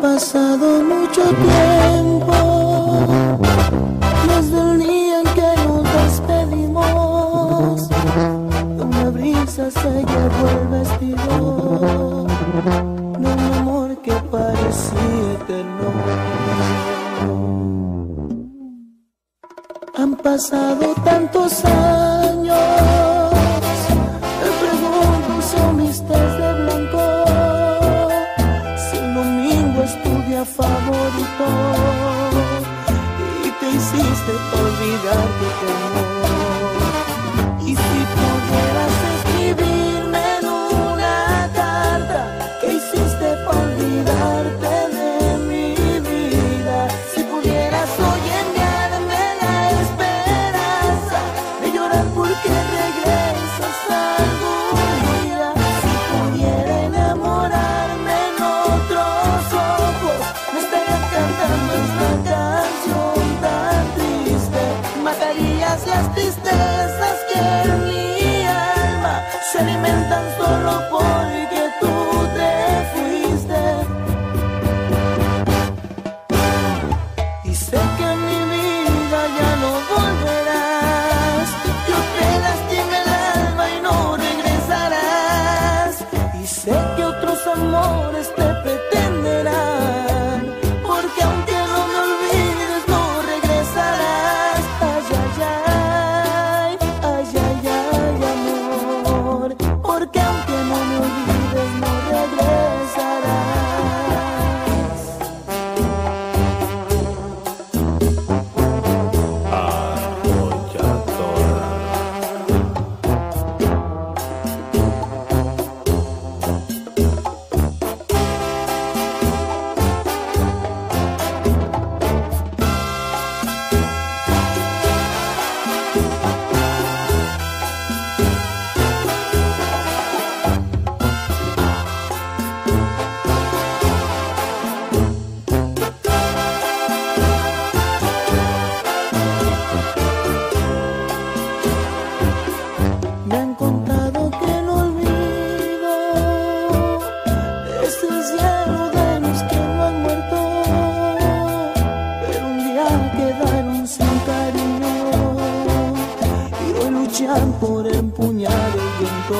pasado mucho tiempo desde el día en que nos despedimos. Una brisa se llevó el vestido de un amor que parecía eterno. Han pasado tantos años. hiciste olvidar tu amor. por empuñar el viento.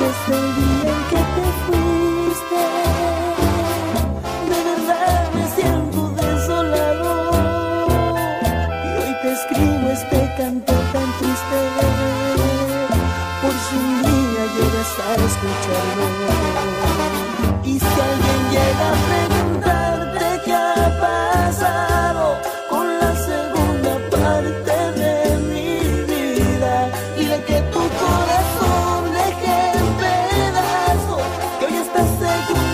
Desde el día en que te fuiste, de verdad me siento desolado. Y hoy te escribo este canto tan triste, por si un día llegas a escucharlo. Y si alguien llega a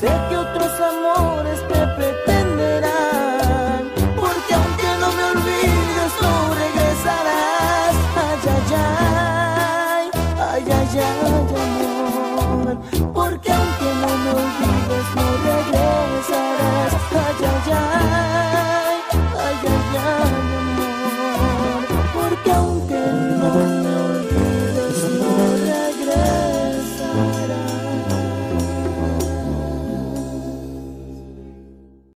Sé que otros amores te pretenderán, porque aunque no me olvides, tú regresarás. Ay, ay, ay, ay, ay, ay, amor, porque aunque no me olvides.